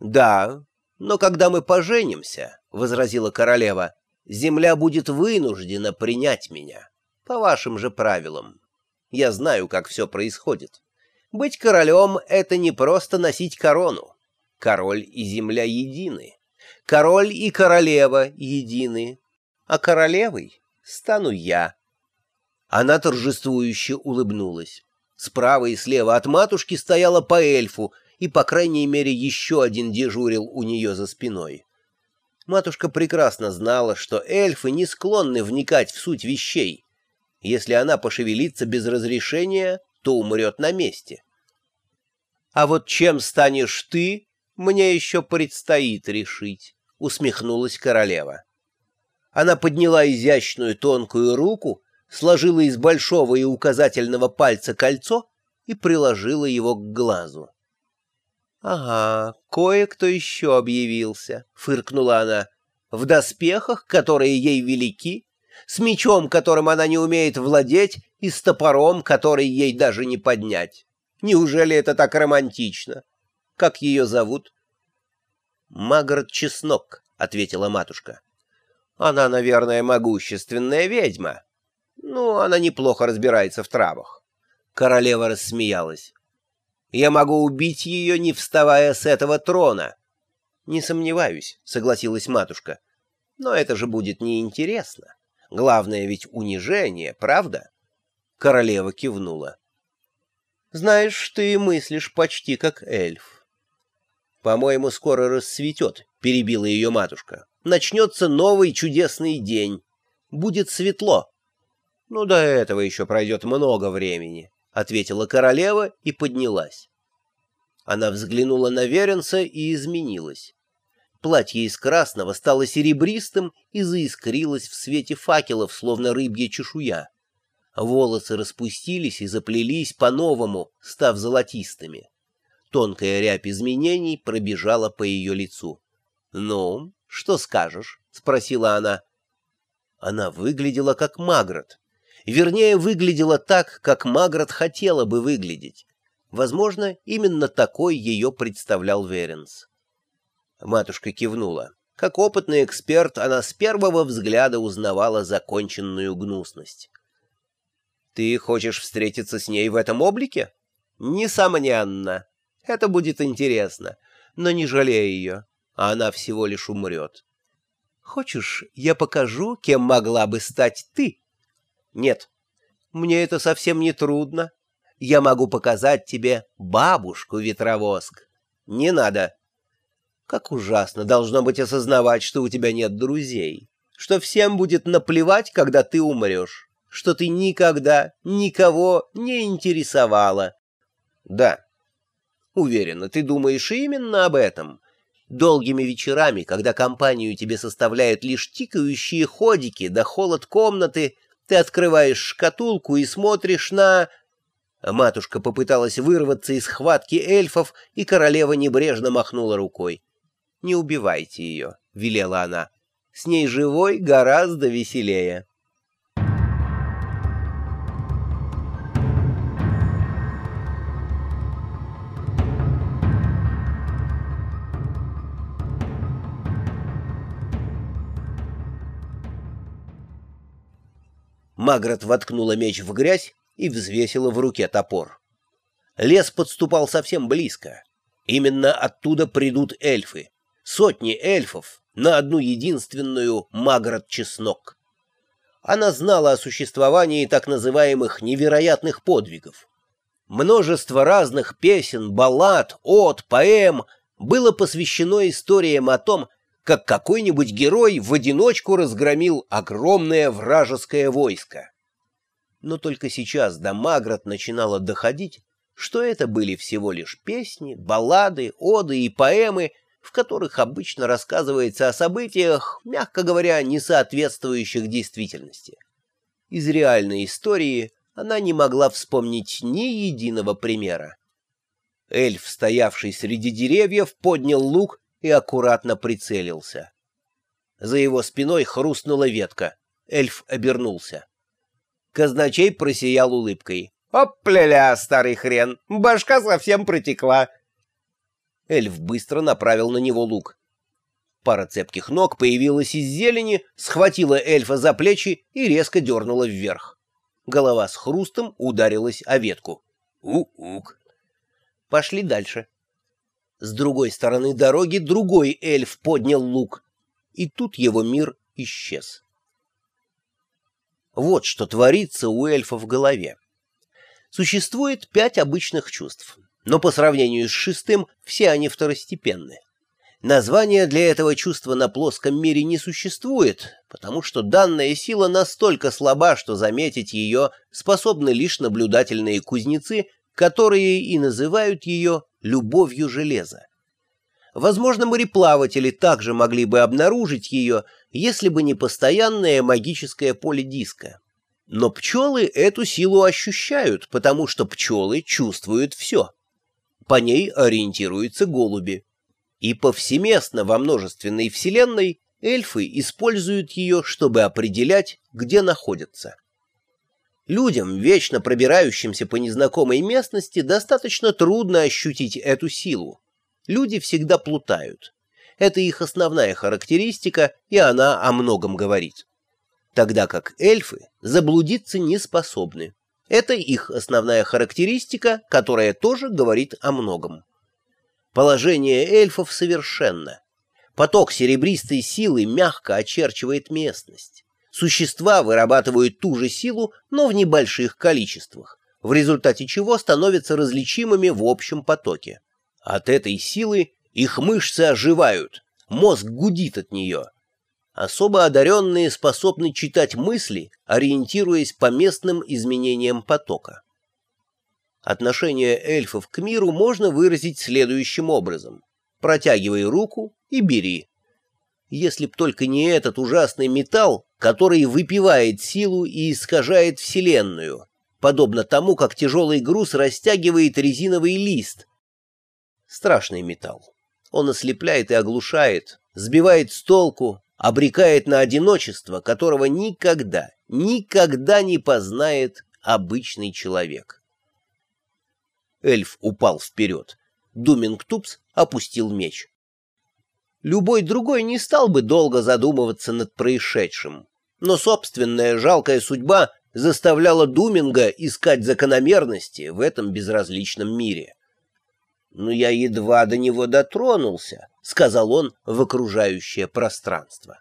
Да, но когда мы поженимся, — возразила королева, — земля будет вынуждена принять меня, по вашим же правилам. Я знаю, как все происходит. Быть королем — это не просто носить корону. Король и земля едины. Король и королева едины. А королевой стану я. Она торжествующе улыбнулась. Справа и слева от матушки стояла по эльфу, и, по крайней мере, еще один дежурил у нее за спиной. Матушка прекрасно знала, что эльфы не склонны вникать в суть вещей. Если она пошевелится без разрешения, то умрет на месте. «А вот чем станешь ты, мне еще предстоит решить», — усмехнулась королева. Она подняла изящную тонкую руку, сложила из большого и указательного пальца кольцо и приложила его к глазу. «Ага, кое-кто еще объявился», — фыркнула она, — «в доспехах, которые ей велики, с мечом, которым она не умеет владеть, и с топором, который ей даже не поднять. Неужели это так романтично? Как ее зовут?» «Магрот Чеснок», — ответила матушка. «Она, наверное, могущественная ведьма. Ну, она неплохо разбирается в травах». Королева рассмеялась. Я могу убить ее, не вставая с этого трона. — Не сомневаюсь, — согласилась матушка. — Но это же будет неинтересно. Главное ведь унижение, правда? Королева кивнула. — Знаешь, ты мыслишь почти как эльф. — По-моему, скоро рассветет, — перебила ее матушка. — Начнется новый чудесный день. Будет светло. Ну, до этого еще пройдет много времени. — ответила королева и поднялась. Она взглянула на Веренца и изменилась. Платье из красного стало серебристым и заискрилось в свете факелов, словно рыбья чешуя. Волосы распустились и заплелись по-новому, став золотистыми. Тонкая рябь изменений пробежала по ее лицу. — Ну, что скажешь? — спросила она. Она выглядела как Магрот, Вернее, выглядела так, как Магрот хотела бы выглядеть. Возможно, именно такой ее представлял Веренс. Матушка кивнула. Как опытный эксперт, она с первого взгляда узнавала законченную гнусность. «Ты хочешь встретиться с ней в этом облике?» «Несомненно. Это будет интересно. Но не жалей ее, она всего лишь умрет. Хочешь, я покажу, кем могла бы стать ты?» Нет, мне это совсем не трудно. Я могу показать тебе бабушку-ветровоск. Не надо. Как ужасно должно быть осознавать, что у тебя нет друзей, что всем будет наплевать, когда ты умрешь, что ты никогда никого не интересовала. Да, уверена, ты думаешь именно об этом. Долгими вечерами, когда компанию тебе составляют лишь тикающие ходики да холод комнаты, ты открываешь шкатулку и смотришь на... Матушка попыталась вырваться из хватки эльфов, и королева небрежно махнула рукой. «Не убивайте ее», — велела она. «С ней живой гораздо веселее». Магрот воткнула меч в грязь и взвесила в руке топор. Лес подступал совсем близко. Именно оттуда придут эльфы. Сотни эльфов на одну единственную Магрот-чеснок. Она знала о существовании так называемых невероятных подвигов. Множество разных песен, баллад, от, поэм было посвящено историям о том, как какой-нибудь герой в одиночку разгромил огромное вражеское войско. Но только сейчас до Магрот начинало доходить, что это были всего лишь песни, баллады, оды и поэмы, в которых обычно рассказывается о событиях, мягко говоря, не соответствующих действительности. Из реальной истории она не могла вспомнить ни единого примера. Эльф, стоявший среди деревьев, поднял лук и аккуратно прицелился. За его спиной хрустнула ветка. Эльф обернулся. Казначей просиял улыбкой. «Оп-ля-ля, старый хрен! Башка совсем протекла!» Эльф быстро направил на него лук. Пара цепких ног появилась из зелени, схватила эльфа за плечи и резко дернула вверх. Голова с хрустом ударилась о ветку. Ук-ук. Пошли дальше. С другой стороны дороги другой эльф поднял лук, и тут его мир исчез. Вот что творится у эльфа в голове. Существует пять обычных чувств, но по сравнению с шестым все они второстепенны. Названия для этого чувства на плоском мире не существует, потому что данная сила настолько слаба, что заметить ее способны лишь наблюдательные кузнецы, которые и называют ее «любовью железа». Возможно, мореплаватели также могли бы обнаружить ее, если бы не постоянное магическое поле диска. Но пчелы эту силу ощущают, потому что пчелы чувствуют все. По ней ориентируются голуби. И повсеместно во множественной вселенной эльфы используют ее, чтобы определять, где находятся. Людям, вечно пробирающимся по незнакомой местности, достаточно трудно ощутить эту силу. Люди всегда плутают. Это их основная характеристика, и она о многом говорит тогда как эльфы заблудиться не способны. Это их основная характеристика, которая тоже говорит о многом. Положение эльфов совершенно. Поток серебристой силы мягко очерчивает местность. Существа вырабатывают ту же силу, но в небольших количествах, в результате чего становятся различимыми в общем потоке. От этой силы их мышцы оживают, мозг гудит от нее, Особо одаренные способны читать мысли, ориентируясь по местным изменениям потока. Отношение эльфов к миру можно выразить следующим образом. Протягивай руку и бери. Если б только не этот ужасный металл, который выпивает силу и искажает Вселенную, подобно тому, как тяжелый груз растягивает резиновый лист. Страшный металл. Он ослепляет и оглушает, сбивает с толку, обрекает на одиночество, которого никогда, никогда не познает обычный человек. Эльф упал вперед. Думингтупс опустил меч. Любой другой не стал бы долго задумываться над происшедшим, но собственная жалкая судьба заставляла Думинга искать закономерности в этом безразличном мире. «Но я едва до него дотронулся», — сказал он в окружающее пространство.